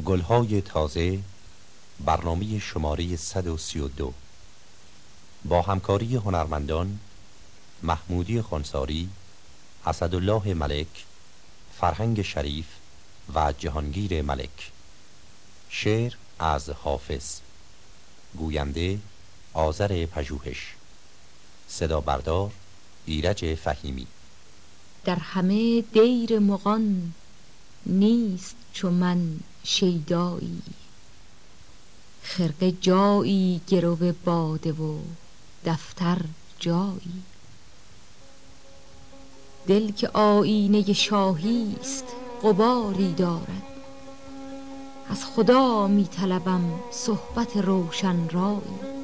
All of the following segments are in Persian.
گلهای تازه برنامه شماره 132 با همکاری هنرمندان محمودی خونساری اسدالله ملک فرهنگ شریف و جهانگیر ملک. شعر از حافظ. گوینده آذر پژوهش. صدا بردار ایرج فهیمی. در همه دیر مغان نیست چو من. شیدایی. خرقه جایی گرو باده و دفتر جایی. دل که آینه شاهی است غباری دارد. از خدا می طلبم صحبت روشن رایی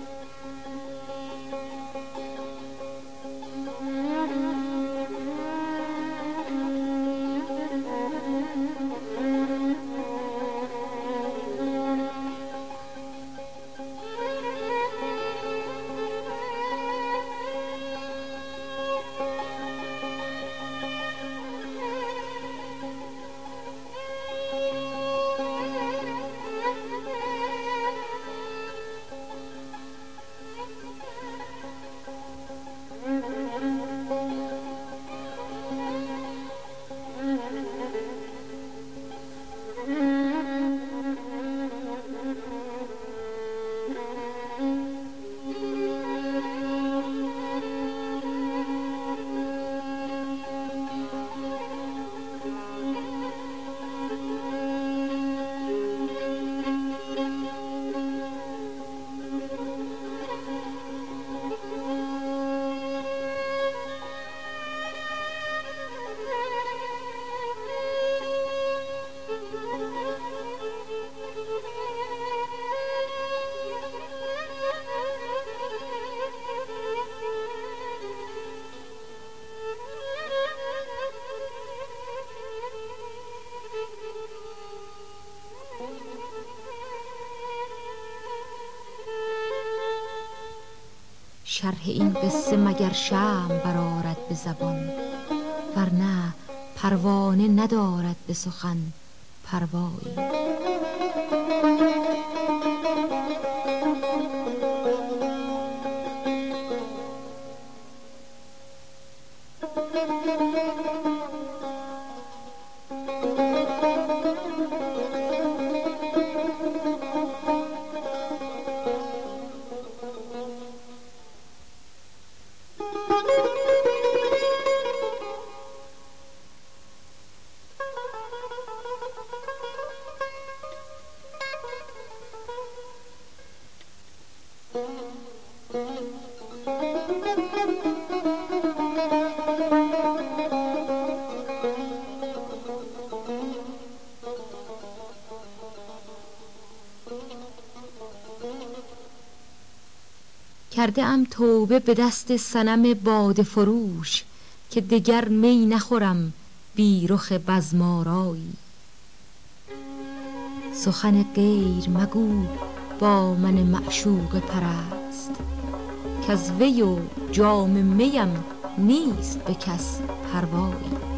شرح این قصه مگر شم برارد به زبان؟ ورنه پروانه ندارد به سخن پروایی. کرده ام توبه به دست سنم باد فروش که دگر می نخورم بی رخ بزمارایی سخن غیر مگو با من معشوق پرست از وی و جام میم نیست به کس پروایی.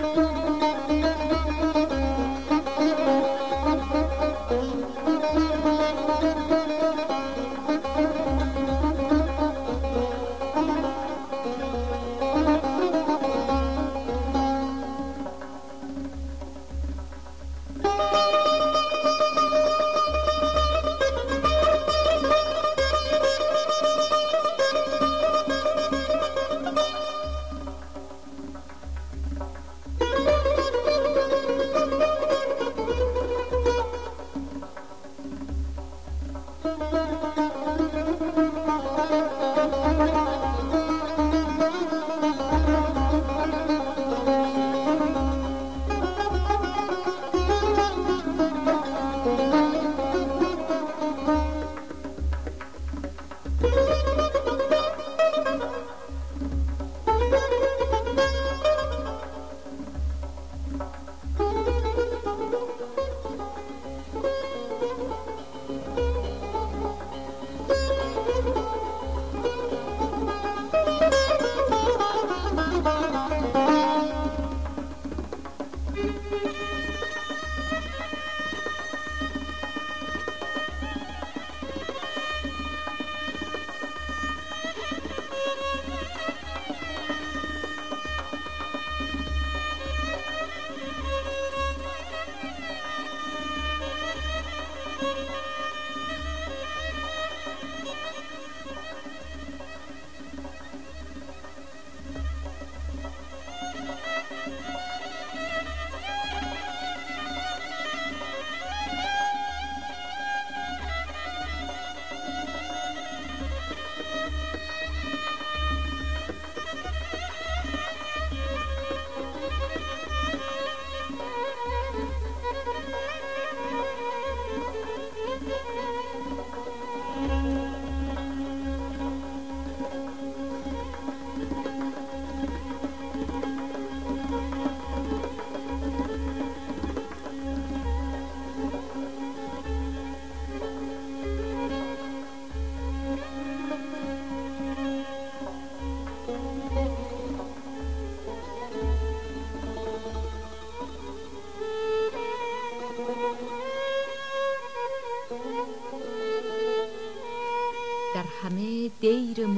در همه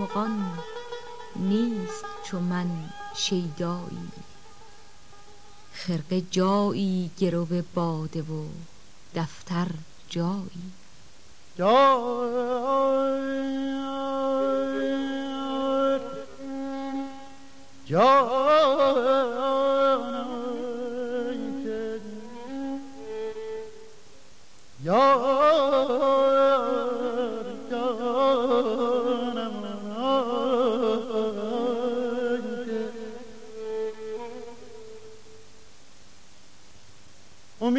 مغان نیست چو من شیدایی. خرقه جایی گرو باده و دفتر جایی.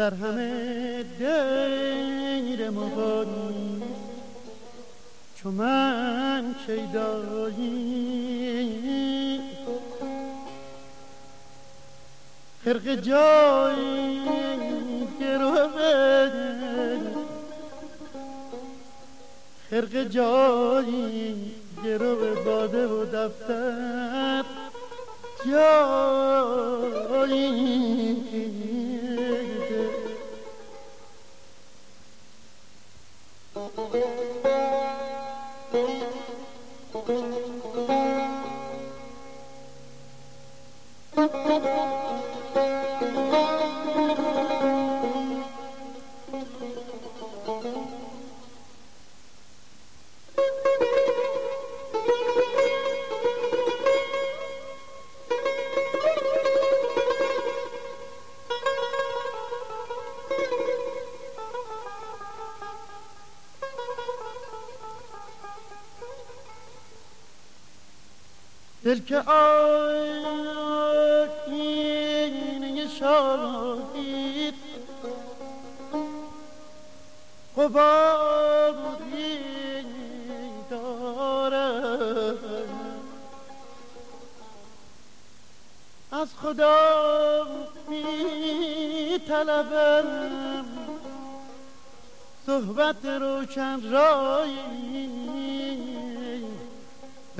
در همه دیر مغانی چو من شیدایی خرق جایی گرو خرق جایی گرو باده و دفتر. جایی دل که آینه شاهید قباری دارد از خدا می طلبم. صحبت روشن رایی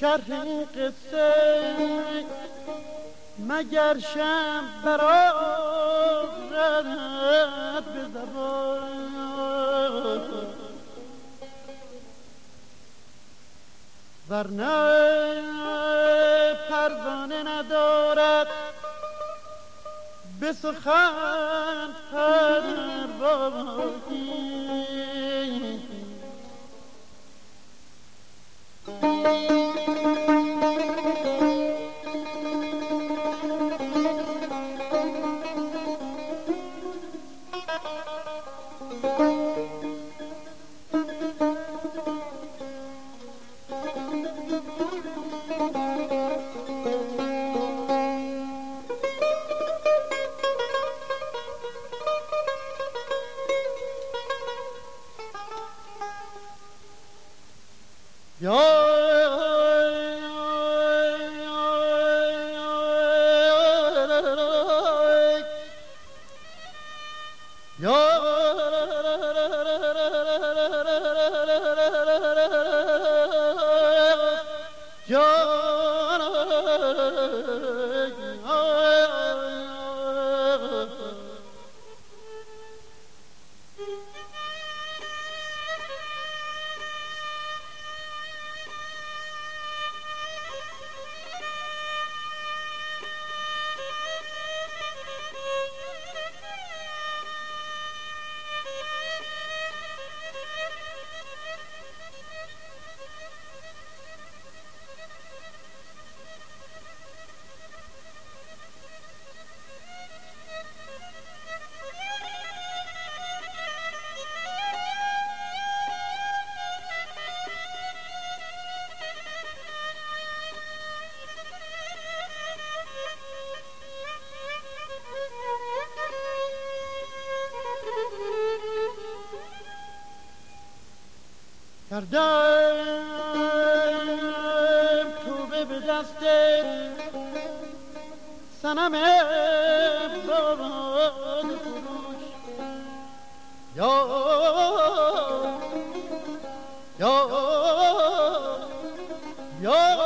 شرح این قصه مگر شم برارد به زبان ورنه پروانه ندارد به سخن پروایی کردم تو به دست سنم باد فروش یا یا یا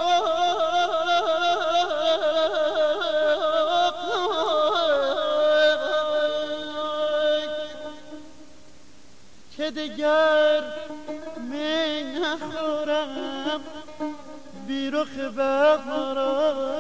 که دیگر بیرخ بهارایی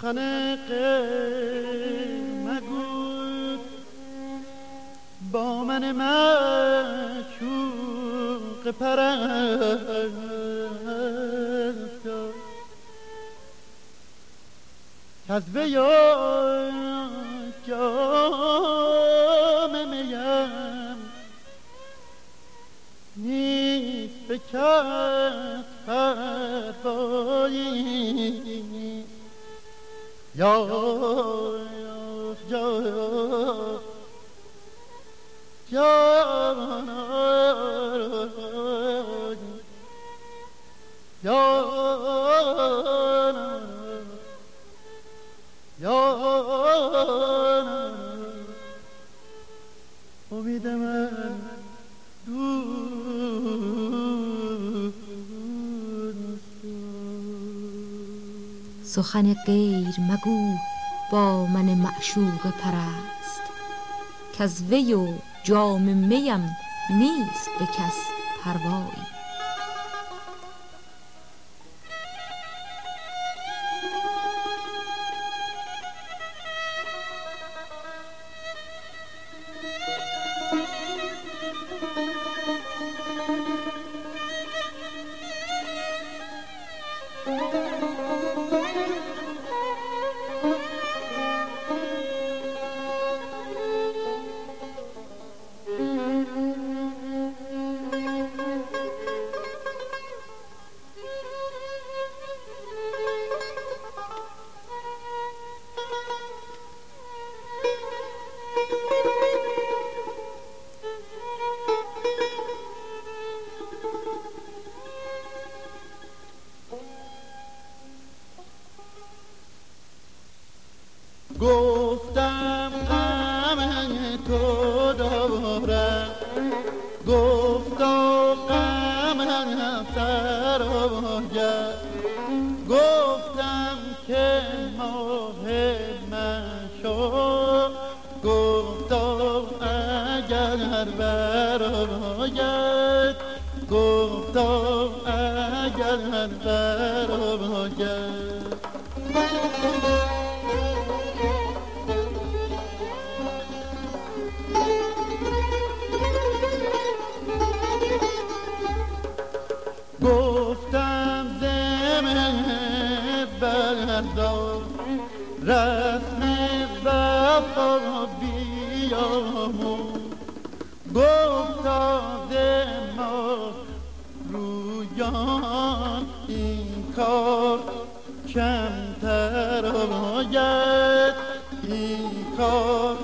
سخن مگو با من مشوق پرست کز وی جام میم. نیست به کس پروایی یا یا یا سخن غیر مگو با من معشوق پرست کز وی و جام میم نیست به کس پروایی. گفتم غم تو دارم گفتا غم سر گفتم که ماه من شد گفتا اگر برای گفتا اگر برآید رسم وفا بیامون گفتا ما رویان این کار کمتر آید. این کار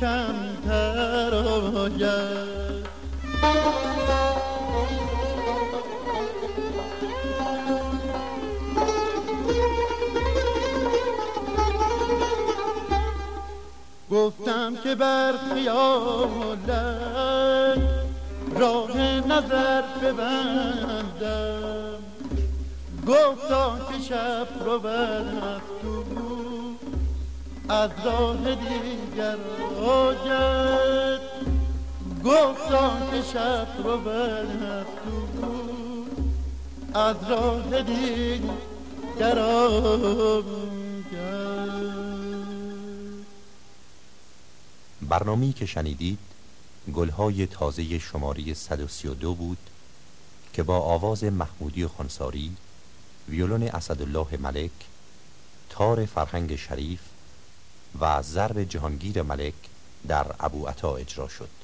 کمتر آید. گفتم که بر خیالت راه نظر ببندم. گفتا که شب رو تو از راه دیگر آید گفتا که شب رو تو از راه دیگر آید برنامه‌ای که شنیدید گلهای تازه شماره 132 بود که با آواز محمودی خانساری ویولون اسدالله ملک تار فرهنگ شریف و ضرب جهانگیر ملک در ابو عطا اجرا شد.